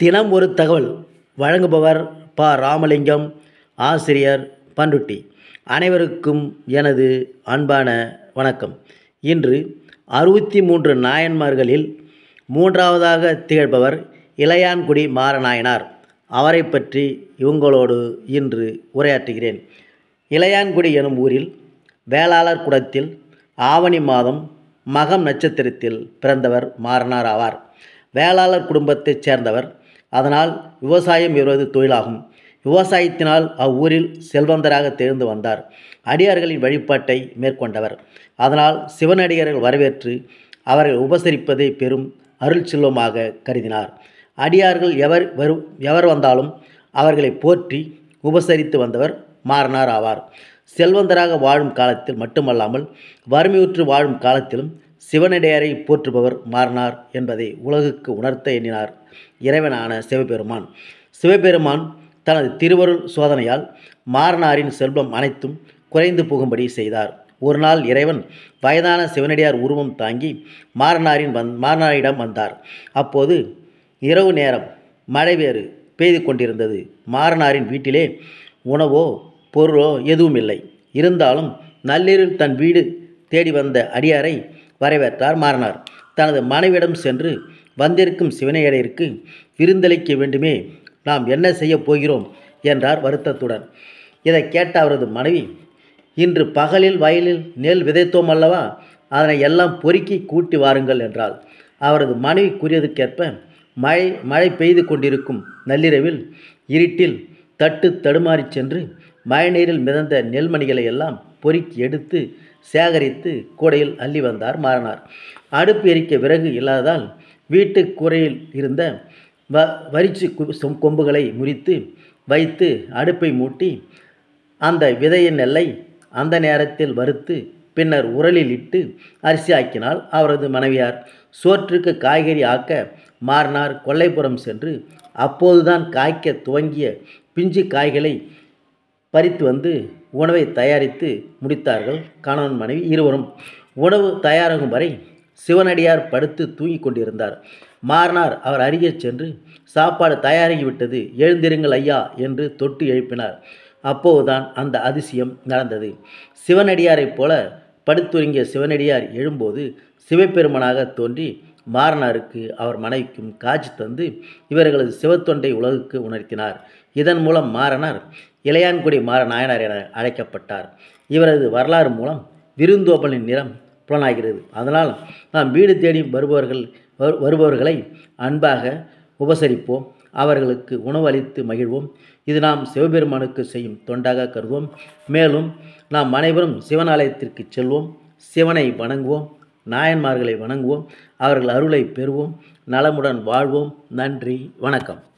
தினம் ஒரு தகவல் வழங்குபவர் ப. ராமலிங்கம் ஆசிரியர் பண்ருட்டி அனைவருக்கும் எனது அன்பான வணக்கம். இன்று அறுபத்தி மூன்று நாயன்மார்களில் மூன்றாவதாக திகழ்பவர் இளையான்குடி மாறநாயனார் அவரை பற்றி இவங்களோடு இன்று உரையாற்றுகிறேன். இளையான்குடி எனும் ஊரில் வேளாளர் குடத்தில் ஆவணி மாதம் மகம் நட்சத்திரத்தில் பிறந்தவர் மாறனார் ஆவார். வேளாளர் குடும்பத்தைச் சேர்ந்தவர் அதனால் விவசாயம் இவரது தொழிலாகும். விவசாயத்தினால் அவ்வூரில் செல்வந்தராக தெரிந்து வந்தார். அடியார்களின் வழிபாட்டை மேற்கொண்டவர். அதனால் சிவனடியார்கள் வரவேற்று அவர்கள் உபசரிப்பதை பெரும் அருள் செல்வமாக கருதினார். அடியார்கள் எவர் வரு எவர் வந்தாலும் அவர்களை போற்றி உபசரித்து வந்தவர் மாறனார் ஆவார். செல்வந்தராக வாழும் காலத்தில் மட்டுமல்லாமல் வறுமையுற்று வாழும் காலத்திலும் சிவனடியாரை போற்றுபவர் மாறனார் என்பதை உலகுக்கு உணர்த்த எண்ணினார் இறைவனான சிவபெருமான். சிவபெருமான் தனது திருவருள் சோதனையால் மாறனாரின் செல்வம் அனைத்தும் குறைந்து போகும்படி செய்தார். ஒரு நாள் இறைவன் வயதான சிவனடியார் உருவம் தாங்கி மாறனாரின் வந் மாறனாரிடம் வந்தார். அப்போது இரவு நேரம் மழை வேறு பெய்து கொண்டிருந்தது. மாறனாரின் வீட்டிலே உணவோ பொருளோ எதுவும் இல்லை இருந்தாலும் நள்ளிரில் தன் வீடு தேடி வந்த அடியாரை வரவேற்றார் மாறனார். தனது மனைவிடம் சென்று வந்திருக்கும் சிவனையடையிற்கு விருந்தளிக்க வேண்டுமே நாம் என்ன செய்யப் போகிறோம்? என்றார் வருத்தத்துடன். இதை கேட்ட அவரது மனைவி இன்று பகலில் வயலில் நெல் விதைத்தோம் அல்லவா? அதனை எல்லாம் பொறுக்கி கூட்டி வாருங்கள் என்றாள். அவரது மனைவி கூறியதுக்கேற்ப மழை மழை பெய்து கொண்டிருக்கும் நள்ளிரவில் இருட்டில் தட்டு தடுமாறி சென்று மழைநீரில் மிதந்த நெல்மணிகளை எல்லாம் பொறுக்கி எடுத்து சேகரித்து கூடையில் அள்ளி வந்தார் மாறனார். அடுப்பு எரிக்க விறகு இல்லாததால் வீட்டு கூரையில் இருந்த வ வரிச்சு கொம்புகளை முறித்து வைத்து அடுப்பை மூட்டி அந்த விதையின் நெல்லை அந்த நேரத்தில் வறுத்து பின்னர் உரலில் இட்டு அரிசி ஆக்கினால் அவரது மனைவியார். சோற்றுக்கு காய்கறி ஆக்க மாறினார். கொல்லைப்புறம் சென்று அப்போதுதான் காய்க்க துவங்கிய பிஞ்சு காய்களை பறித்து வந்து உணவை தயாரித்து முடித்தார்கள். கணவன் மனைவி இருவரும் உணவு தயாராகும் வரை சிவனடியார் படுத்து தூங்கிக் கொண்டிருந்தார். மாறனார் அவர் அருகே சென்று சாப்பாடு தயாராகிவிட்டது எழுந்திருங்கள் ஐயா என்று தொட்டு எழுப்பினார். அப்போதுதான் அந்த அதிசயம் நடந்தது. சிவனடியாரைப் போல படுத்துறங்கிய சிவனடியார் எழும்போது சிவபெருமனாக தோன்றி மாறனாருக்கு அவர் மனைவிக்கும் காட்சி தந்து இவர்களது சிவத்தொண்டை உலகுக்கு உணர்த்தினார். இதன் மூலம் மாறனார் இளையான்குடி மாற நாயனார் என அழைக்கப்பட்டார். இவரது வரலாறு மூலம் விருந்தோபலின் நிறம் புலனாகிறது. அதனால் நாம் வீடு தேடி வருபவர்கள் வருபவர்களை அன்பாக உபசரிப்போம். அவர்களுக்கு உணவு அளித்து மகிழ்வோம். இது நாம் சிவபெருமானுக்கு செய்யும் தொண்டாக கருதுவோம். மேலும் நாம் அனைவரும் சிவனாலயத்திற்கு செல்வோம். சிவனை வணங்குவோம். நாயன்மார்களை வணங்குவோம். அவர்கள் அருளை பெறுவோம். நலமுடன் வாழ்வோம். நன்றி. வணக்கம்.